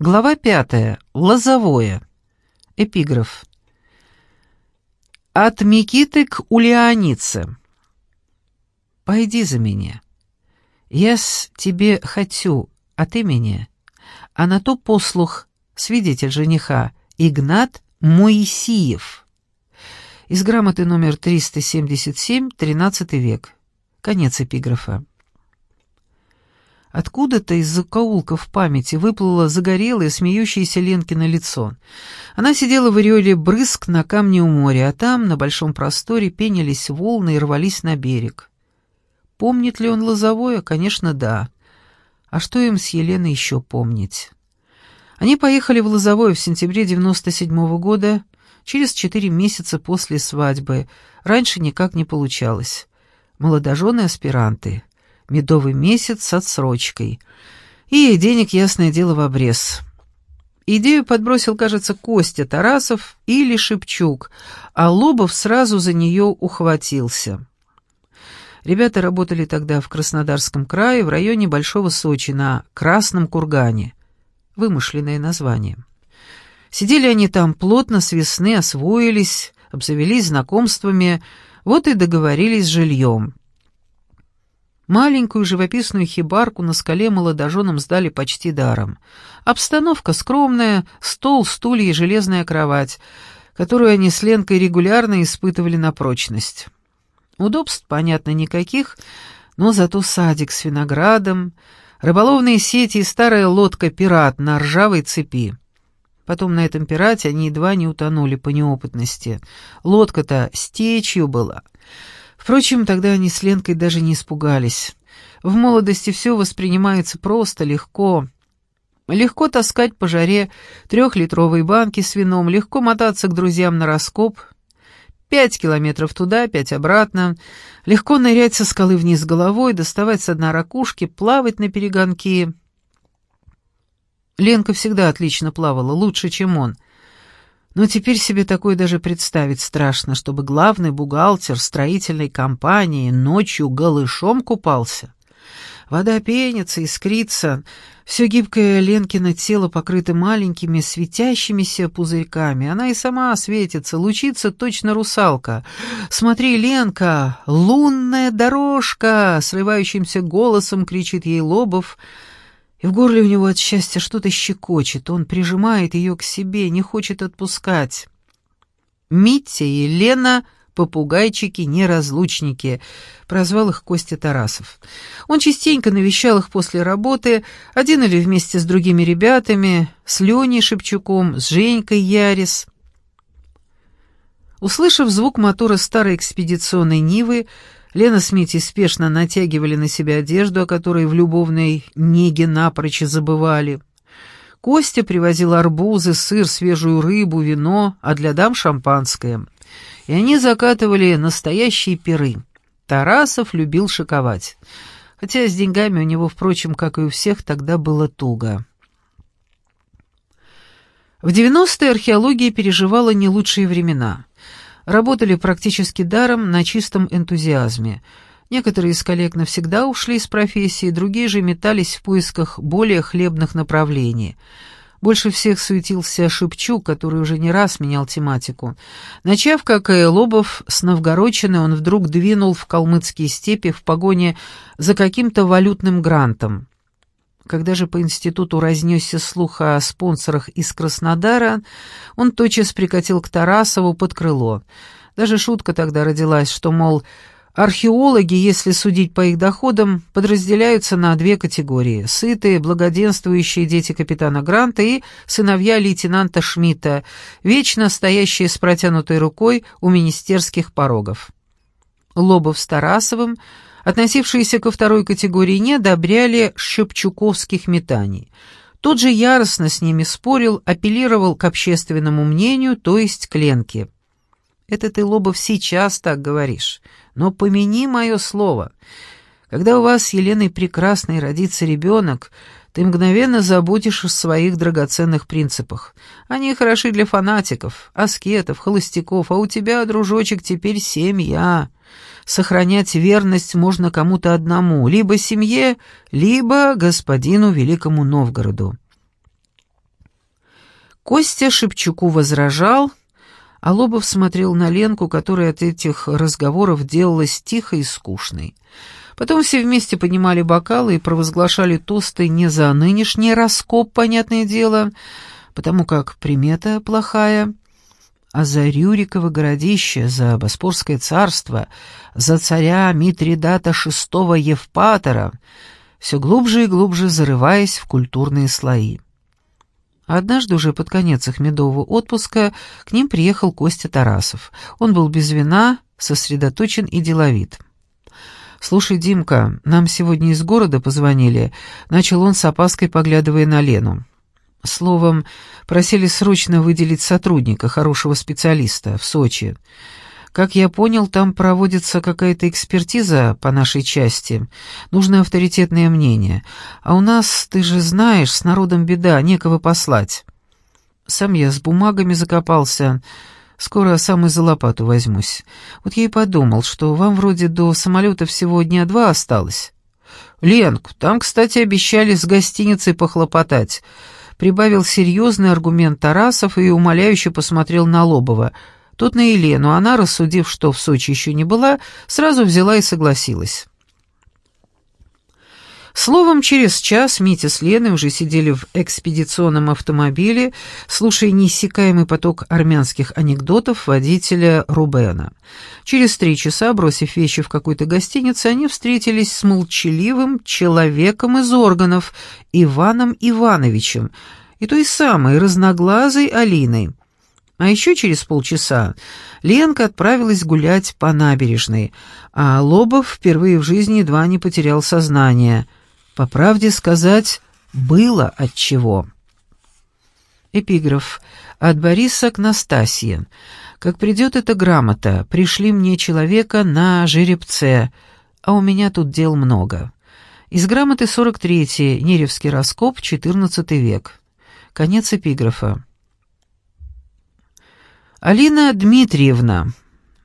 Глава пятая. Лозовое. Эпиграф. От Микиты к Улианице. «Пойди за меня. Я с тебе хочу, ты меня. А на то послух свидетель жениха Игнат Моисеев. Из грамоты номер 377, 13 век. Конец эпиграфа. Откуда-то из закоулков памяти выплыло загорелое, смеющееся Ленкино лицо. Она сидела в ореоле брызг на камне у моря, а там, на большом просторе, пенились волны и рвались на берег. Помнит ли он Лозовое? Конечно, да. А что им с Еленой еще помнить? Они поехали в Лозовое в сентябре 97 -го года, через четыре месяца после свадьбы. Раньше никак не получалось. Молодожены аспиранты медовый месяц с отсрочкой. И денег, ясное дело, в обрез. Идею подбросил, кажется, Костя Тарасов или Шепчук, а Лобов сразу за нее ухватился. Ребята работали тогда в Краснодарском крае в районе Большого Сочи на Красном Кургане. Вымышленное название. Сидели они там плотно с весны, освоились, обзавелись знакомствами, вот и договорились с жильем. Маленькую живописную хибарку на скале молодоженам сдали почти даром. Обстановка скромная, стол, стулья и железная кровать, которую они с Ленкой регулярно испытывали на прочность. Удобств, понятно, никаких, но зато садик с виноградом, рыболовные сети и старая лодка-пират на ржавой цепи. Потом на этом пирате они едва не утонули по неопытности. Лодка-то с течью была — Впрочем, тогда они с Ленкой даже не испугались. В молодости все воспринимается просто, легко. Легко таскать по жаре трехлитровые банки с вином, легко мотаться к друзьям на раскоп. Пять километров туда, пять обратно. Легко нырять со скалы вниз головой, доставать с дна ракушки, плавать на перегонки. Ленка всегда отлично плавала, лучше, чем он — но теперь себе такое даже представить страшно, чтобы главный бухгалтер строительной компании ночью голышом купался. Вода пенится, искрится, все гибкое Ленкино тело покрыто маленькими светящимися пузырьками. Она и сама светится, лучится точно русалка. «Смотри, Ленка, лунная дорожка!» — срывающимся голосом кричит ей Лобов — и в горле у него от счастья что-то щекочет, он прижимает ее к себе, не хочет отпускать. Митя и Лена — попугайчики-неразлучники, прозвал их Костя Тарасов. Он частенько навещал их после работы, один или вместе с другими ребятами, с Леней Шепчуком, с Женькой Ярис. Услышав звук мотора старой экспедиционной Нивы, Лена с Митей спешно натягивали на себя одежду, о которой в любовной неге напрочь забывали. Костя привозил арбузы, сыр, свежую рыбу, вино, а для дам шампанское. И они закатывали настоящие пиры. Тарасов любил шиковать. Хотя с деньгами у него, впрочем, как и у всех, тогда было туго. В 90-е археология переживала не лучшие времена — работали практически даром на чистом энтузиазме. Некоторые из коллег навсегда ушли из профессии, другие же метались в поисках более хлебных направлений. Больше всех суетился Шепчук, который уже не раз менял тематику. Начав, как и Лобов, с Новгородчины, он вдруг двинул в калмыцкие степи в погоне за каким-то валютным грантом. Когда же по институту разнесся слух о спонсорах из Краснодара, он тотчас прикатил к Тарасову под крыло. Даже шутка тогда родилась, что, мол, археологи, если судить по их доходам, подразделяются на две категории — сытые, благоденствующие дети капитана Гранта и сыновья лейтенанта Шмидта, вечно стоящие с протянутой рукой у министерских порогов. Лобов с Тарасовым — относившиеся ко второй категории, не одобряли щепчуковских метаний. Тот же яростно с ними спорил, апеллировал к общественному мнению, то есть к Ленке. «Это ты, Лобов, сейчас так говоришь, но помяни мое слово. Когда у вас с Еленой Прекрасной родится ребенок, ты мгновенно забудешь о своих драгоценных принципах. Они хороши для фанатиков, аскетов, холостяков, а у тебя, дружочек, теперь семья сохранять верность можно кому-то одному, либо семье, либо господину Великому Новгороду. Костя Шепчуку возражал, а Лобов смотрел на Ленку, которая от этих разговоров делалась тихой и скучной. Потом все вместе поднимали бокалы и провозглашали тосты не за нынешний раскоп, понятное дело, потому как примета плохая, а за Рюриково городище, за Боспорское царство, за царя Митридата VI Евпатора, все глубже и глубже зарываясь в культурные слои. Однажды уже под конец их медового отпуска к ним приехал Костя Тарасов. Он был без вина, сосредоточен и деловит. «Слушай, Димка, нам сегодня из города позвонили», — начал он с опаской, поглядывая на Лену. Словом, просили срочно выделить сотрудника, хорошего специалиста, в Сочи. Как я понял, там проводится какая-то экспертиза по нашей части. Нужно авторитетное мнение. А у нас, ты же знаешь, с народом беда, некого послать. Сам я с бумагами закопался. Скоро сам и за лопату возьмусь. Вот я и подумал, что вам вроде до самолета всего дня два осталось. Ленку, там, кстати, обещали с гостиницей похлопотать прибавил серьезный аргумент Тарасов и умоляюще посмотрел на Лобова. Тот на Елену, она, рассудив, что в Сочи еще не была, сразу взяла и согласилась. Словом, через час Митя с Леной уже сидели в экспедиционном автомобиле, слушая неиссякаемый поток армянских анекдотов водителя Рубена. Через три часа, бросив вещи в какой-то гостинице, они встретились с молчаливым человеком из органов, Иваном Ивановичем, и той самой разноглазой Алиной. А еще через полчаса Ленка отправилась гулять по набережной, а Лобов впервые в жизни едва не потерял сознание — по правде сказать, было от чего. Эпиграф. От Бориса к Настасье. Как придет эта грамота, пришли мне человека на жеребце, а у меня тут дел много. Из грамоты 43 Неревский раскоп, 14 век. Конец эпиграфа. Алина Дмитриевна,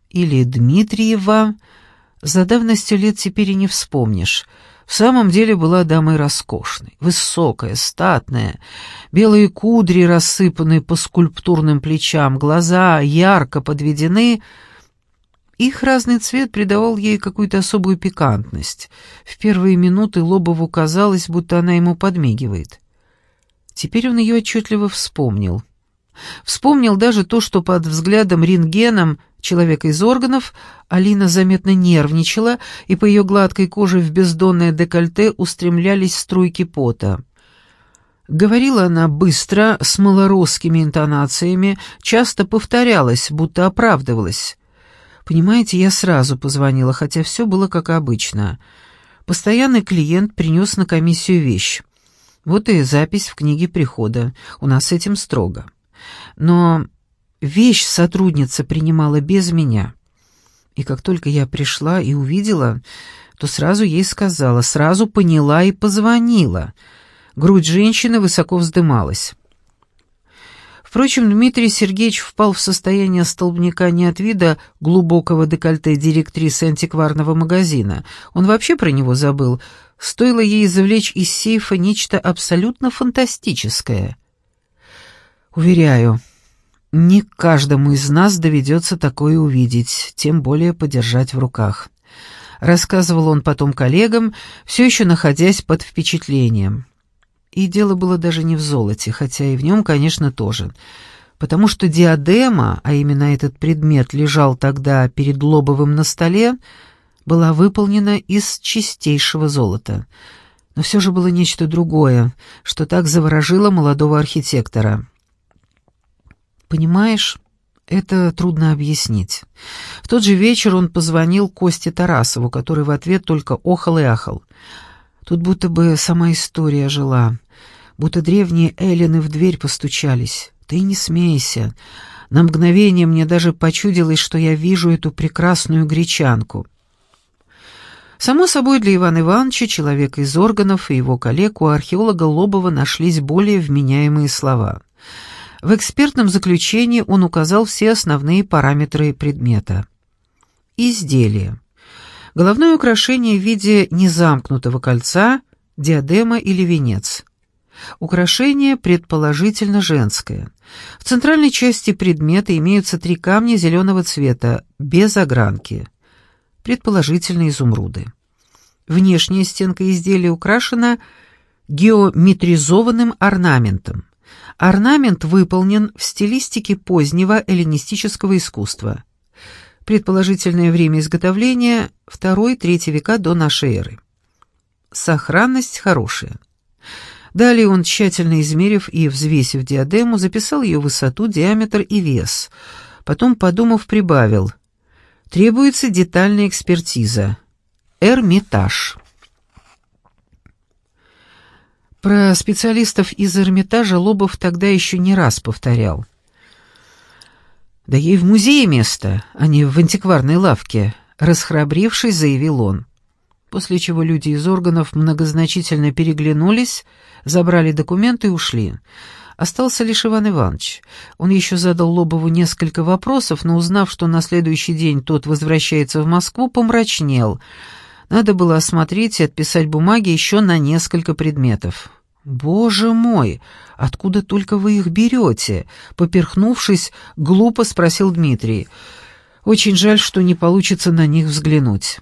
или Дмитриева, за давностью лет теперь и не вспомнишь, в самом деле была дамой роскошной, высокая, статная, белые кудри рассыпаны по скульптурным плечам, глаза ярко подведены. Их разный цвет придавал ей какую-то особую пикантность. В первые минуты Лобову казалось, будто она ему подмигивает. Теперь он ее отчетливо вспомнил. Вспомнил даже то, что под взглядом рентгеном человека из органов, Алина заметно нервничала, и по ее гладкой коже в бездонное декольте устремлялись струйки пота. Говорила она быстро, с малоросскими интонациями, часто повторялась, будто оправдывалась. «Понимаете, я сразу позвонила, хотя все было как обычно. Постоянный клиент принес на комиссию вещь. Вот и запись в книге прихода. У нас с этим строго. Но Вещь сотрудница принимала без меня. И как только я пришла и увидела, то сразу ей сказала, сразу поняла и позвонила. Грудь женщины высоко вздымалась. Впрочем, Дмитрий Сергеевич впал в состояние столбняка не от вида глубокого декольте директрисы антикварного магазина. Он вообще про него забыл. Стоило ей извлечь из сейфа нечто абсолютно фантастическое. Уверяю, не каждому из нас доведется такое увидеть, тем более подержать в руках. Рассказывал он потом коллегам, все еще находясь под впечатлением. И дело было даже не в золоте, хотя и в нем, конечно, тоже. Потому что диадема, а именно этот предмет лежал тогда перед Лобовым на столе, была выполнена из чистейшего золота. Но все же было нечто другое, что так заворожило молодого архитектора. Понимаешь, это трудно объяснить. В тот же вечер он позвонил Косте Тарасову, который в ответ только охал и ахал. Тут будто бы сама история жила, будто древние эллины в дверь постучались. Ты не смейся. На мгновение мне даже почудилось, что я вижу эту прекрасную гречанку. Само собой, для Ивана Ивановича, человека из органов и его коллег, у археолога Лобова нашлись более вменяемые слова — в экспертном заключении он указал все основные параметры предмета. Изделие. Головное украшение в виде незамкнутого кольца, диадема или венец. Украшение предположительно женское. В центральной части предмета имеются три камня зеленого цвета, без огранки. Предположительно изумруды. Внешняя стенка изделия украшена геометризованным орнаментом. Орнамент выполнен в стилистике позднего эллинистического искусства. Предположительное время изготовления – 2-3 века до нашей эры. Сохранность хорошая. Далее он, тщательно измерив и взвесив диадему, записал ее высоту, диаметр и вес. Потом, подумав, прибавил. Требуется детальная экспертиза. Эрмитаж. Про специалистов из Эрмитажа Лобов тогда еще не раз повторял. «Да ей в музее место, а не в антикварной лавке», — расхрабрившись, заявил он. После чего люди из органов многозначительно переглянулись, забрали документы и ушли. Остался лишь Иван Иванович. Он еще задал Лобову несколько вопросов, но узнав, что на следующий день тот возвращается в Москву, помрачнел. Надо было осмотреть и отписать бумаги еще на несколько предметов. «Боже мой, откуда только вы их берете?» Поперхнувшись, глупо спросил Дмитрий. «Очень жаль, что не получится на них взглянуть».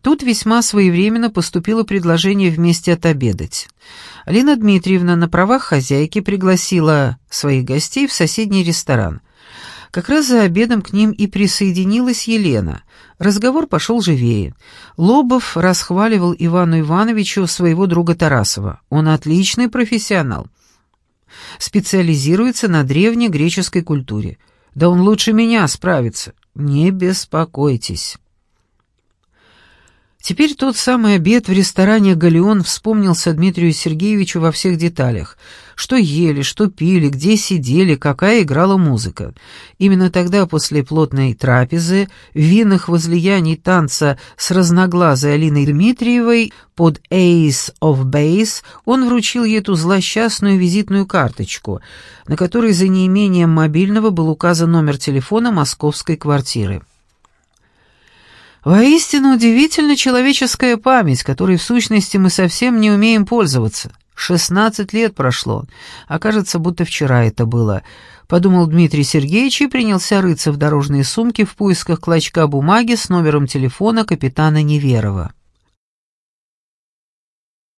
Тут весьма своевременно поступило предложение вместе отобедать. Алина Дмитриевна на правах хозяйки пригласила своих гостей в соседний ресторан. Как раз за обедом к ним и присоединилась Елена. Разговор пошел живее. Лобов расхваливал Ивану Ивановичу своего друга Тарасова. Он отличный профессионал. Специализируется на древней греческой культуре. Да он лучше меня справится. Не беспокойтесь. Теперь тот самый обед в ресторане «Галеон» вспомнился Дмитрию Сергеевичу во всех деталях. Что ели, что пили, где сидели, какая играла музыка. Именно тогда, после плотной трапезы, винных возлияний танца с разноглазой Алиной Дмитриевой под «Ace of Base» он вручил ей эту злосчастную визитную карточку, на которой за неимением мобильного был указан номер телефона московской квартиры. Воистину удивительна человеческая память, которой в сущности мы совсем не умеем пользоваться. Шестнадцать лет прошло, а кажется, будто вчера это было. Подумал Дмитрий Сергеевич и принялся рыться в дорожные сумки в поисках клочка бумаги с номером телефона капитана Неверова.